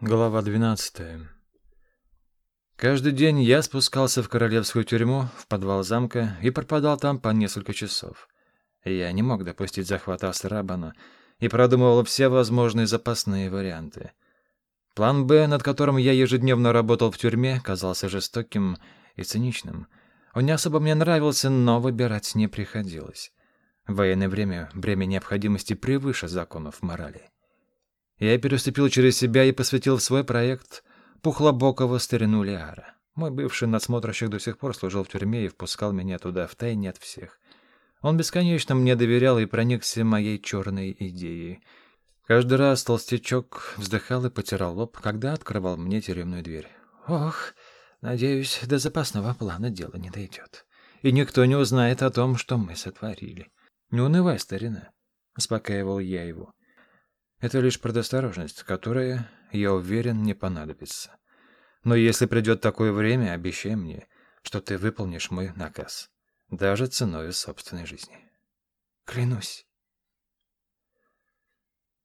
Глава 12. Каждый день я спускался в королевскую тюрьму, в подвал замка, и пропадал там по несколько часов. Я не мог допустить захвата Астрабана и продумывал все возможные запасные варианты. План «Б», над которым я ежедневно работал в тюрьме, казался жестоким и циничным. Он не особо мне нравился, но выбирать не приходилось. В военное время бремя необходимости превыше законов морали. Я переступил через себя и посвятил в свой проект пухлобокого старину Лиара. Мой бывший надсмотрщик до сих пор служил в тюрьме и впускал меня туда втайне от всех. Он бесконечно мне доверял и проникся моей черной идеей. Каждый раз толстячок вздыхал и потирал лоб, когда открывал мне тюремную дверь. «Ох, надеюсь, до запасного плана дело не дойдет. И никто не узнает о том, что мы сотворили. Не унывай, старина», — успокаивал я его. Это лишь предосторожность, которая, я уверен, не понадобится. Но если придет такое время, обещай мне, что ты выполнишь мой наказ, даже ценой собственной жизни. Клянусь.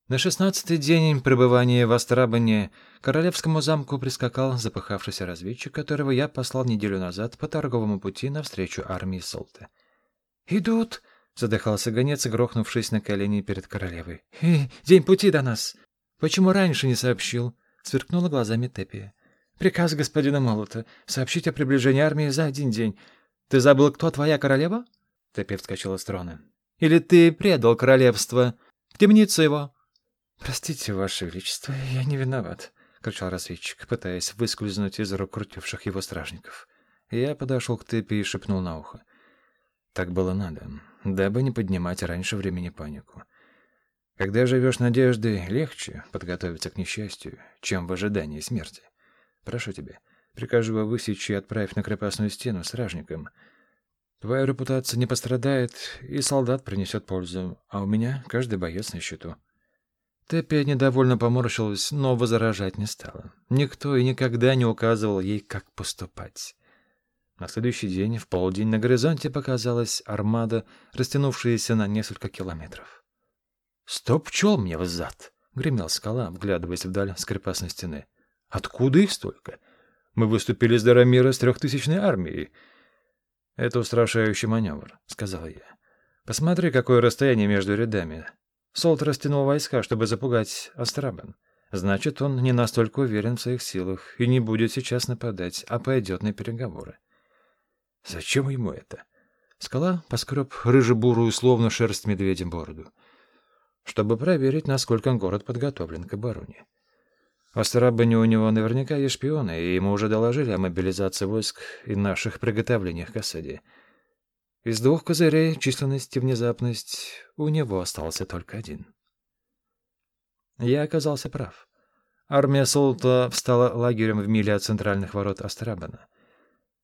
На шестнадцатый день пребывания в Астрабане королевскому замку прискакал запыхавшийся разведчик, которого я послал неделю назад по торговому пути навстречу армии Солта. «Идут!» Задыхался гонец, грохнувшись на колени перед королевой. «День пути до нас! Почему раньше не сообщил?» Сверкнула глазами Тепи. «Приказ господина Молота — сообщить о приближении армии за один день. Ты забыл, кто твоя королева?» Тепи вскочила с трона. «Или ты предал королевство? В темницу его!» «Простите, ваше величество, я не виноват», — кричал разведчик, пытаясь выскользнуть из рук крутивших его стражников. Я подошел к Тепи и шепнул на ухо. Так было надо дабы не поднимать раньше времени панику. Когда живешь надеждой, легче подготовиться к несчастью, чем в ожидании смерти. Прошу тебя, прикажу его высечь и отправь на крепостную стену с. Твоя репутация не пострадает, и солдат принесет пользу, а у меня каждый боец на счету. Теппи недовольно поморщилась, но возражать не стала. Никто и никогда не указывал ей, как поступать. На следующий день, в полдень, на горизонте показалась армада, растянувшаяся на несколько километров. «Стоп, пчел мне в зад!» — гремел скала, вглядываясь вдаль с крепостной стены. «Откуда их столько? Мы выступили с Дарамира с трехтысячной армией». «Это устрашающий маневр», — сказал я. «Посмотри, какое расстояние между рядами. Солт растянул войска, чтобы запугать Астрабан. Значит, он не настолько уверен в своих силах и не будет сейчас нападать, а пойдет на переговоры. Зачем ему это? Скала поскреб рыжебурую, словно шерсть медведя, бороду. Чтобы проверить, насколько город подготовлен к обороне. В Астрабане у него наверняка есть шпионы, и ему уже доложили о мобилизации войск и наших приготовлениях к осаде. Из двух козырей, численность и внезапность, у него остался только один. Я оказался прав. Армия Солта встала лагерем в миле от центральных ворот Астрабана.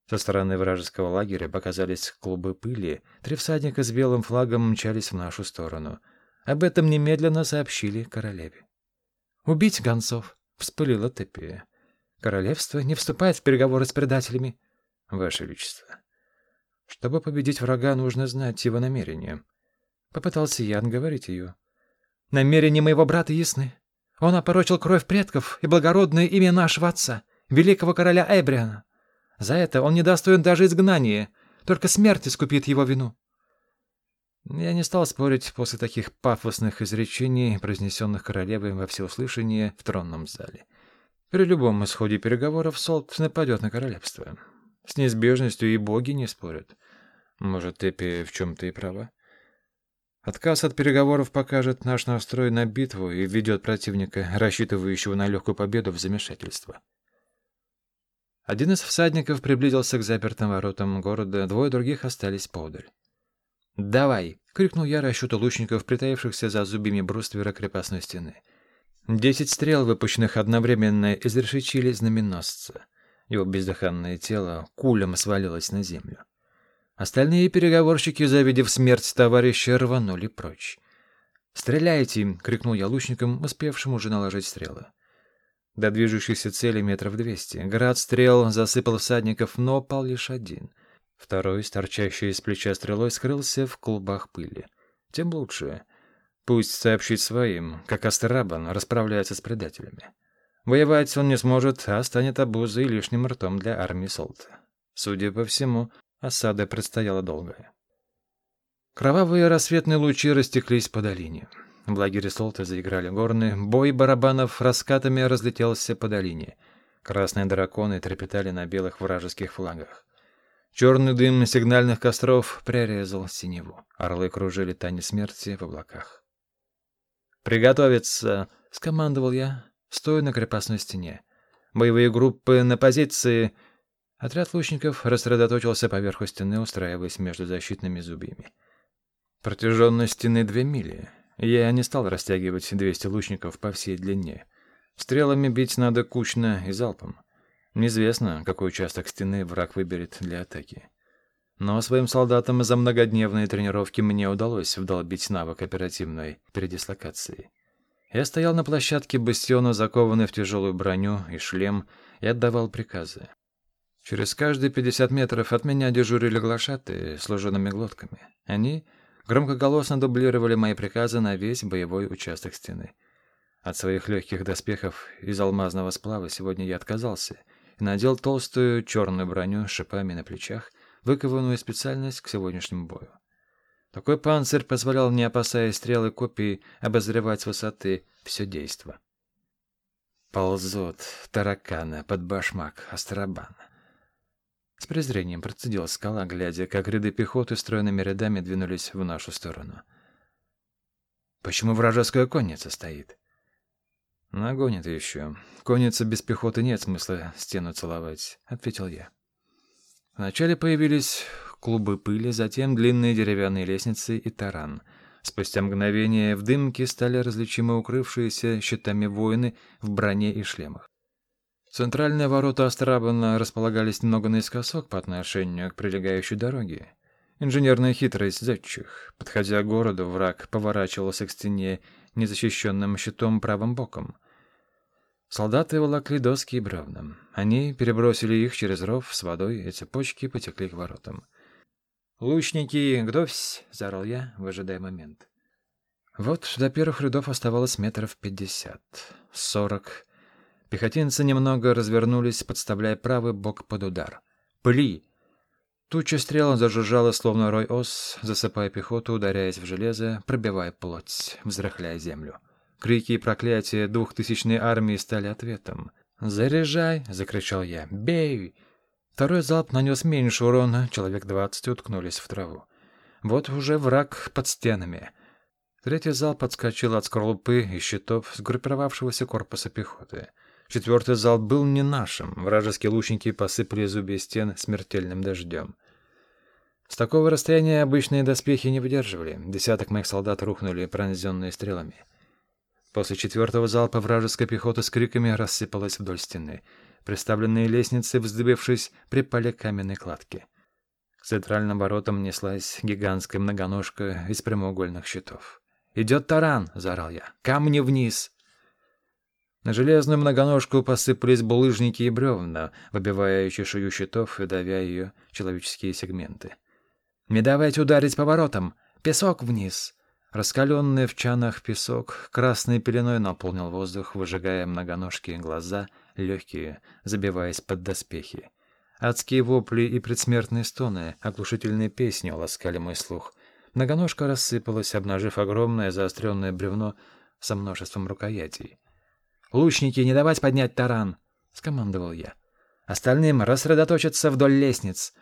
Со стороны вражеского лагеря показались клубы пыли. Три всадника с белым флагом мчались в нашу сторону. Об этом немедленно сообщили королеве. «Убить гонцов!» — вспылила Тепия. «Королевство не вступает в переговоры с предателями». «Ваше Величество, чтобы победить врага, нужно знать его намерения». Попытался я отговорить ее. «Намерения моего брата ясны. Он опорочил кровь предков и благородное имя нашего отца, великого короля Эбриана. За это он недостоин даже изгнания. Только смерть искупит его вину. Я не стал спорить после таких пафосных изречений, произнесенных королевой во всеуслышание в тронном зале. При любом исходе переговоров Солт нападет на королевство. С неизбежностью и боги не спорят. Может, Эпи в чем-то и права. Отказ от переговоров покажет наш настрой на битву и введет противника, рассчитывающего на легкую победу, в замешательство. Один из всадников приблизился к запертым воротам города, двое других остались подаль. «Давай!» — крикнул я расчету лучников, притаившихся за зубьями бруствера крепостной стены. Десять стрел, выпущенных одновременно, изрешечили знаменосца. Его бездыханное тело кулем свалилось на землю. Остальные переговорщики, завидев смерть товарища, рванули прочь. «Стреляйте!» — крикнул я лучникам, успевшим уже наложить стрелы. До движущейся цели метров двести. Град стрел засыпал всадников, но пал лишь один. Второй, торчащий из плеча стрелой, скрылся в клубах пыли. Тем лучше. Пусть сообщит своим, как Астрабан расправляется с предателями. Воевать он не сможет, а станет обузой и лишним ртом для армии Солта. Судя по всему, осада предстояла долгая. Кровавые рассветные лучи растеклись по долине. В лагере Солта заиграли горны, бой барабанов раскатами разлетелся по долине. Красные драконы трепетали на белых вражеских флагах. Черный дым сигнальных костров прорезал синеву. Орлы кружили тани смерти в облаках. «Приготовиться!» — скомандовал я, стоя на крепостной стене. «Боевые группы на позиции!» Отряд лучников рассредоточился поверху стены, устраиваясь между защитными зубьями. Протяженность стены две мили. Я не стал растягивать 200 лучников по всей длине. Стрелами бить надо кучно и залпом. Неизвестно, какой участок стены враг выберет для атаки. Но своим солдатам за многодневные тренировки мне удалось вдолбить навык оперативной передислокации. Я стоял на площадке бастиона, закованный в тяжелую броню и шлем, и отдавал приказы. Через каждые 50 метров от меня дежурили глашатые с служенными глотками. Они громкоголосно дублировали мои приказы на весь боевой участок стены. От своих легких доспехов из алмазного сплава сегодня я отказался и надел толстую черную броню с шипами на плечах, выкованную специальность к сегодняшнему бою. Такой панцирь позволял, не опасаясь стрелы копий, обозревать с высоты все действо. Ползут тараканы под башмак Астробана. С презрением процедила скала, глядя, как ряды пехоты стройными рядами двинулись в нашу сторону. «Почему вражеская конница стоит?» «Нагонит еще. Конница без пехоты нет смысла стену целовать», — ответил я. Вначале появились клубы пыли, затем длинные деревянные лестницы и таран. Спустя мгновение в дымке стали различимы укрывшиеся щитами воины в броне и шлемах. Центральные ворота Астрабана располагались немного наискосок по отношению к прилегающей дороге. Инженерная хитрость зодчих. Подходя к городу, враг поворачивался к стене незащищенным щитом правым боком. Солдаты волокли доски и бревна. Они перебросили их через ров с водой, и цепочки потекли к воротам. «Лучники, готовьсь!» — заорал я, выжидая момент. Вот до первых рядов оставалось метров пятьдесят, сорок. Пехотинцы немного развернулись, подставляя правый бок под удар. «Пли!» Туча стрел зажужжала, словно рой ос, засыпая пехоту, ударяясь в железо, пробивая плоть, взрыхляя землю. Крики и проклятия двухтысячной армии стали ответом. «Заряжай!» — закричал я. «Бей!» Второй залп нанес меньше урона, человек двадцать уткнулись в траву. Вот уже враг под стенами. Третий залп подскочил от скорлупы и щитов сгруппировавшегося корпуса пехоты. Четвертый зал был не нашим. Вражеские лучники посыпали зубья стен смертельным дождем. С такого расстояния обычные доспехи не выдерживали. Десяток моих солдат рухнули, пронзенные стрелами. После четвертого залпа вражеская пехота с криками рассыпалась вдоль стены. Приставленные лестницы, вздыбившись, припали к каменной кладке. К центральным воротам неслась гигантская многоножка из прямоугольных щитов. «Идет таран!» — заорал я. «Камни вниз!» На железную многоножку посыпались булыжники и бревна, выбивая чешую щитов и давя ее человеческие сегменты. «Не давайте ударить поворотом! Песок вниз!» Раскаленный в чанах песок красной пеленой наполнил воздух, выжигая многоножки глаза, легкие, забиваясь под доспехи. Адские вопли и предсмертные стоны, оглушительные песни ласкали мой слух. Многоножка рассыпалась, обнажив огромное заостренное бревно со множеством рукоятей. «Лучники, не давать поднять таран!» — скомандовал я. «Остальным рассредоточиться вдоль лестниц!»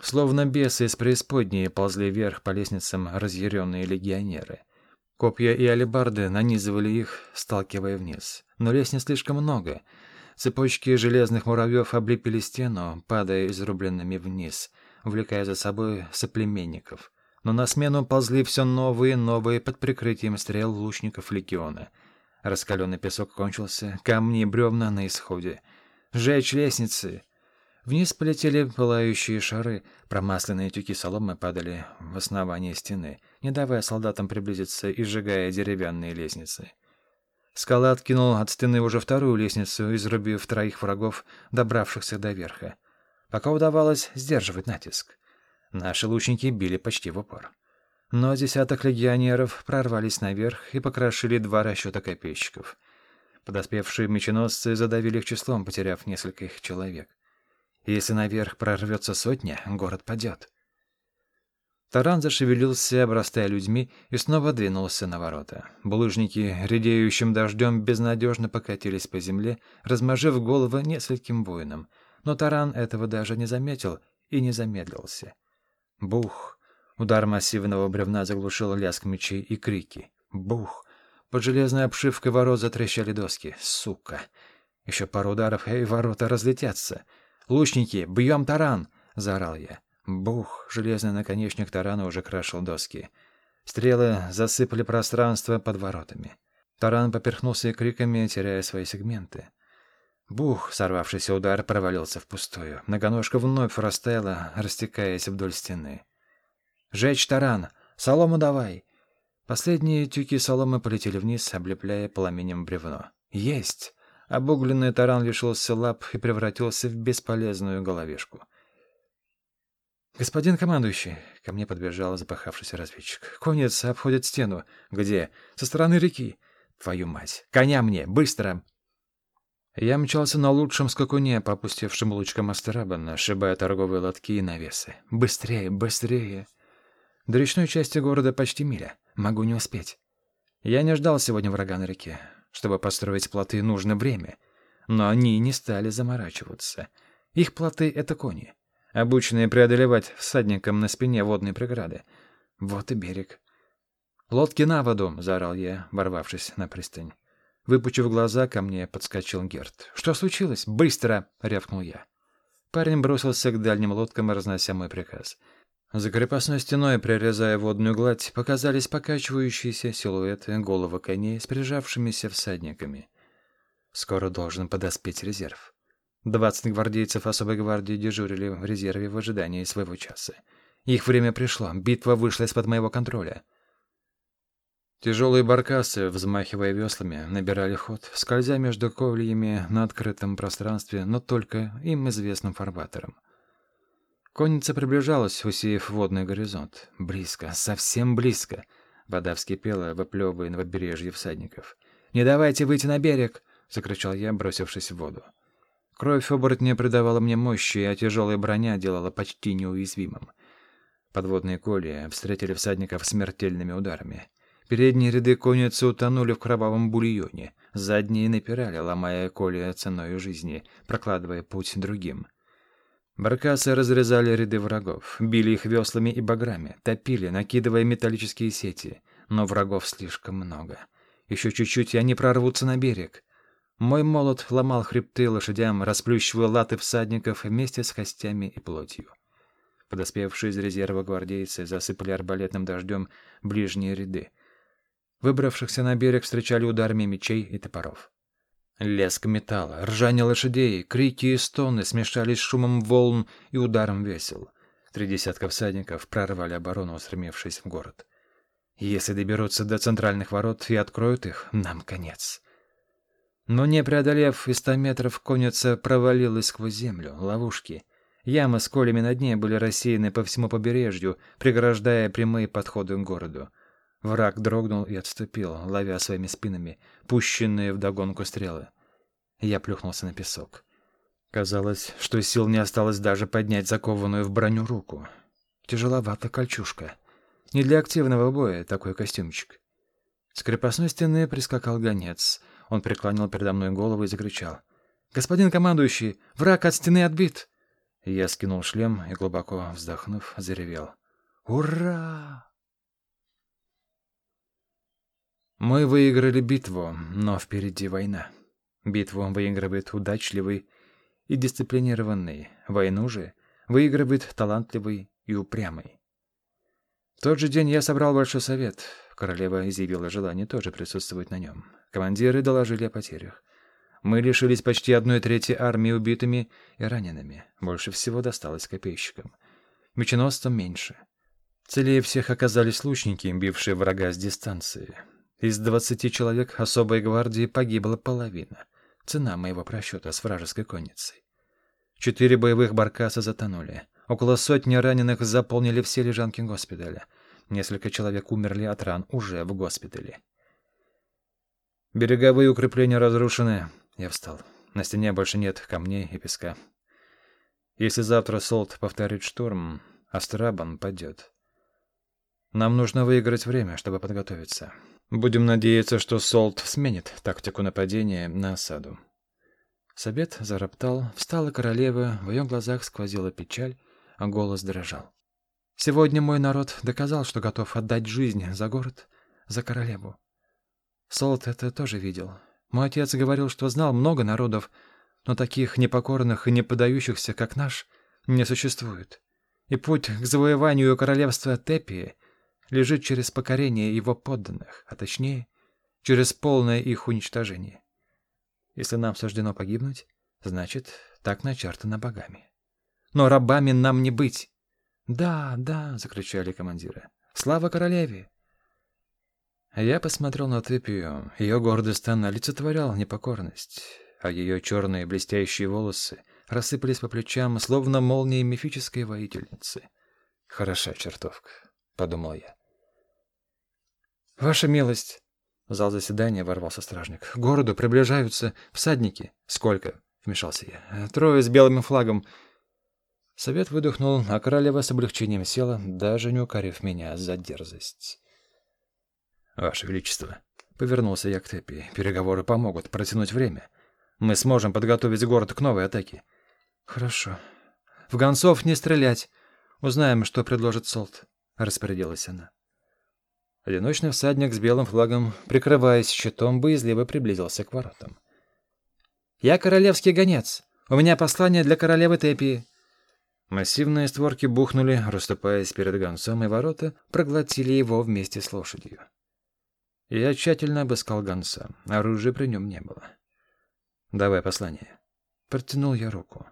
Словно бесы из преисподней ползли вверх по лестницам разъяренные легионеры. Копья и алебарды нанизывали их, сталкивая вниз. Но лестниц слишком много. Цепочки железных муравьев облепили стену, падая изрубленными вниз, увлекая за собой соплеменников. Но на смену ползли все новые и новые под прикрытием стрел лучников легиона — Раскаленный песок кончился, камни и бревна на исходе. «Сжечь лестницы!» Вниз полетели пылающие шары, промасленные тюки соломы падали в основание стены, не давая солдатам приблизиться и сжигая деревянные лестницы. Скала откинул от стены уже вторую лестницу, изрубив троих врагов, добравшихся до верха. Пока удавалось сдерживать натиск. Наши лучники били почти в упор. Но десяток легионеров прорвались наверх и покрошили два расчета копейщиков. Подоспевшие меченосцы задавили их числом, потеряв несколько их человек. Если наверх прорвется сотня, город падет. Таран зашевелился, обрастая людьми, и снова двинулся на ворота. Булыжники редеющим дождем безнадежно покатились по земле, размажив головы нескольким воинам. Но Таран этого даже не заметил и не замедлился. Бух! Удар массивного бревна заглушил лязг мечей и крики. Бух! Под железной обшивкой ворот затрещали доски. Сука! Еще пару ударов, и ворота разлетятся. «Лучники, бьем таран!» — заорал я. Бух! Железный наконечник тарана уже крашил доски. Стрелы засыпали пространство под воротами. Таран поперхнулся криками, теряя свои сегменты. Бух! Сорвавшийся удар провалился впустую. Многоножка вновь растаяла, растекаясь вдоль стены. «Жечь таран! Солому давай!» Последние тюки соломы полетели вниз, облепляя пламенем бревно. «Есть!» Обугленный таран лишился лап и превратился в бесполезную головешку. «Господин командующий!» — ко мне подбежал запахавшийся разведчик. «Конец обходит стену. Где? Со стороны реки. Твою мать! Коня мне! Быстро!» Я мчался на лучшем скакуне по опустевшим лучкам Астерабана, торговые лотки и навесы. «Быстрее! Быстрее!» До речной части города почти миля. Могу не успеть. Я не ждал сегодня врага на реке. Чтобы построить плоты, нужно время. Но они не стали заморачиваться. Их плоты — это кони обученные преодолевать всадникам на спине водные преграды. Вот и берег. «Лодки на воду!» — заорал я, ворвавшись на пристань. Выпучив глаза, ко мне подскочил Герт. «Что случилось? Быстро!» — рявкнул я. Парень бросился к дальним лодкам, разнося мой приказ. За крепостной стеной, прорезая водную гладь, показались покачивающиеся силуэты головы коней с прижавшимися всадниками. Скоро должен подоспеть резерв. Двадцать гвардейцев особой гвардии дежурили в резерве в ожидании своего часа. Их время пришло, битва вышла из-под моего контроля. Тяжелые баркасы, взмахивая веслами, набирали ход, скользя между ковлями на открытом пространстве, но только им известным фарватером. Конница приближалась, усеяв водный горизонт. Близко, совсем близко. Вода вскипела, выплевывая на побережье всадников. «Не давайте выйти на берег!» — закричал я, бросившись в воду. Кровь оборотня придавала мне мощи, а тяжелая броня делала почти неуязвимым. Подводные коли встретили всадников смертельными ударами. Передние ряды конницы утонули в кровавом бульоне, задние напирали, ломая коли ценой жизни, прокладывая путь другим. Баркасы разрезали ряды врагов, били их веслами и баграми, топили, накидывая металлические сети. Но врагов слишком много. Еще чуть-чуть, и они прорвутся на берег. Мой молот ломал хребты лошадям, расплющивая латы всадников вместе с костями и плотью. Подоспевшие из резерва гвардейцы засыпали арбалетным дождем ближние ряды. Выбравшихся на берег встречали ударами мечей и топоров. Леск металла, ржание лошадей, крики и стоны смешались с шумом волн и ударом весел. Три десятка всадников прорвали оборону, устремившись в город. Если доберутся до центральных ворот и откроют их, нам конец. Но не преодолев и ста метров, конница провалилась сквозь землю, ловушки. Ямы с колями на дне были рассеяны по всему побережью, преграждая прямые подходы к городу. Враг дрогнул и отступил, ловя своими спинами пущенные вдогонку стрелы. Я плюхнулся на песок. Казалось, что сил не осталось даже поднять закованную в броню руку. Тяжеловата кольчушка. Не для активного боя такой костюмчик. С крепостной стены прискакал гонец — он преклонил передо мной голову и закричал. «Господин командующий, враг от стены отбит!» Я скинул шлем и, глубоко вздохнув, заревел. «Ура!» Мы выиграли битву, но впереди война. Битву выигрывает удачливый и дисциплинированный. Войну же выигрывает талантливый и упрямый. В тот же день я собрал большой совет. Королева изъявила желание тоже присутствовать на нем. Командиры доложили о потерях. Мы лишились почти одной трети армии убитыми и ранеными. Больше всего досталось копейщикам. Меченосцам меньше. Целее всех оказались лучники, бившие врага с дистанции. Из двадцати человек особой гвардии погибла половина. Цена моего просчета с вражеской конницей. Четыре боевых баркаса затонули. Около сотни раненых заполнили все лежанки госпиталя. Несколько человек умерли от ран уже в госпитале. Береговые укрепления разрушены. Я встал. На стене больше нет камней и песка. Если завтра Солт повторит штурм, Астрабан падет. Нам нужно выиграть время, чтобы подготовиться. Будем надеяться, что Солт сменит тактику нападения на осаду. Собет зароптал, встала королева, в ее глазах сквозила печаль, а голос дрожал. «Сегодня мой народ доказал, что готов отдать жизнь за город, за королеву. Солт это тоже видел. Мой отец говорил, что знал много народов, но таких непокорных и не подающихся, как наш, не существует. И путь к завоеванию королевства Тепии лежит через покорение его подданных, а точнее, через полное их уничтожение. Если нам суждено погибнуть, значит, так начертано богами. Но рабами нам не быть. «Да, да!» — закричали командиры. «Слава королеве!» Я посмотрел на Тепию. Ее гордый стан олицетворял непокорность, а ее черные блестящие волосы рассыпались по плечам, словно молнии мифической воительницы. «Хороша чертовка», — подумал я. «Ваша милость!» В зал заседания ворвался стражник. «К городу приближаются всадники». «Сколько?» — вмешался я. «Трое с белым флагом». Совет выдохнул, а королева с облегчением села, даже не укорив меня за дерзость. «Ваше Величество», — повернулся я к Тепи, — «переговоры помогут протянуть время. Мы сможем подготовить город к новой атаке». «Хорошо. В гонцов не стрелять. Узнаем, что предложит Солт», — распорядилась она. Одиночный всадник с белым флагом, прикрываясь щитом, боязливо приблизился к воротам. «Я королевский гонец. У меня послание для королевы Тепи». Массивные створки бухнули, расступаясь перед гонцом, и ворота проглотили его вместе с лошадью. Я тщательно обыскал гонца. Оружия при нем не было. «Давай послание». Протянул я руку.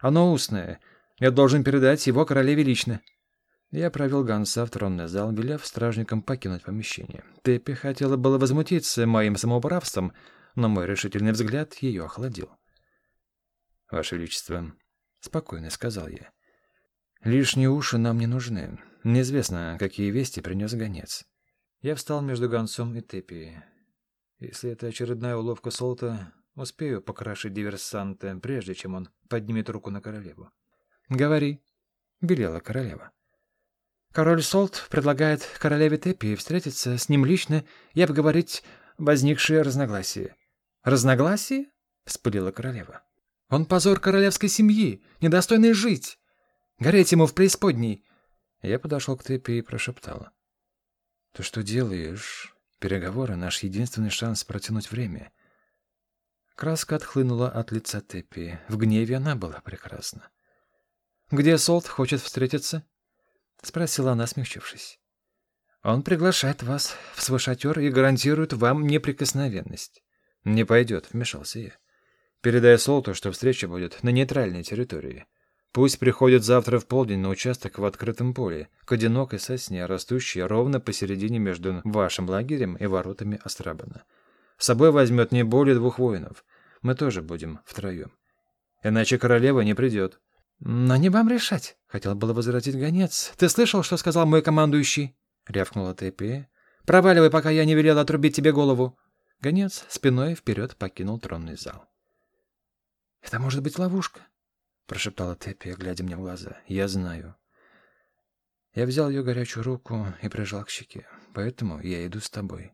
«Оно устное. Я должен передать его королеве лично». Я провел гонца в тронный зал, велев стражникам покинуть помещение. Теппи хотела было возмутиться моим самоуправством, но мой решительный взгляд ее охладил. «Ваше Величество», — спокойно сказал я, — «лишние уши нам не нужны. Неизвестно, какие вести принес гонец. Я встал между гонцом и Тепи. Если это очередная уловка Солта, успею покрошить диверсанта, прежде чем он поднимет руку на королеву. «Говори», — велела королева. «Король Солт предлагает королеве Тепи встретиться с ним лично и обговорить возникшие разногласия». «Разногласия?» — вспылила королева. «Он позор королевской семьи, недостойный жить. Гореть ему в преисподней». Я подошел к Тепи и прошептала. То, что делаешь? Переговоры — наш единственный шанс протянуть время. Краска отхлынула от лица Теппи. В гневе она была прекрасна. «Где Солт хочет встретиться?» — спросила она, смягчившись. «Он приглашает вас в свой шатер и гарантирует вам неприкосновенность». «Не пойдет», — вмешался я. «Передай Солту, что встреча будет на нейтральной территории. Пусть приходит завтра в полдень на участок в открытом поле, к одинокой сосне, растущей ровно посередине между вашим лагерем и воротами Астрабана. С собой возьмет не более двух воинов. Мы тоже будем втроем. Иначе королева не придет. — Но не вам решать, — хотел было возразить гонец. — Ты слышал, что сказал мой командующий? — рявкнула Тепи. — Проваливай, пока я не велел отрубить тебе голову. Гонец спиной вперед покинул тронный зал. — Это может быть ловушка, прошептала Теппи, глядя мне в глаза. «Я знаю». Я взял ее горячую руку и прижал к щеке. «Поэтому я иду с тобой».